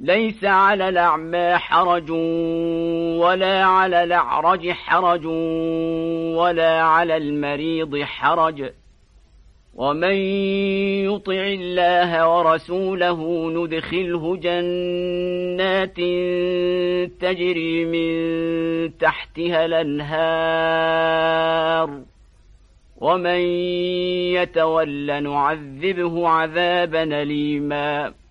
ليس على الأعمى حرج ولا على الأعرج حرج ولا على المريض حرج. ومن يطع الله ورسوله ندخله جنات تجري من تحتها الأنهار. ومن يتول نعذبه عذابا أليما.